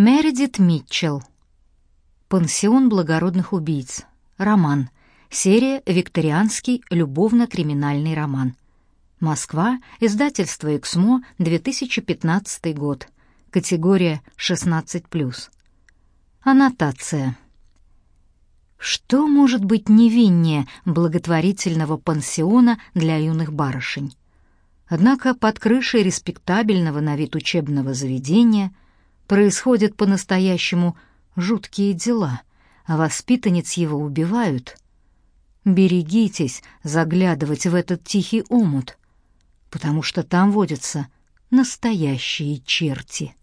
Мередит Митчелл. Пансион благородных убийц. Роман. Серия «Викторианский любовно-криминальный роман». Москва. Издательство «Эксмо», 2015 год. Категория 16+. Аннотация. Что может быть невиннее благотворительного пансиона для юных барышень? Однако под крышей респектабельного на вид учебного заведения – происходят по-настоящему жуткие дела, а воспитанниц его убивают. Берегитесь заглядывать в этот тихий омут, потому что там водятся настоящие черти.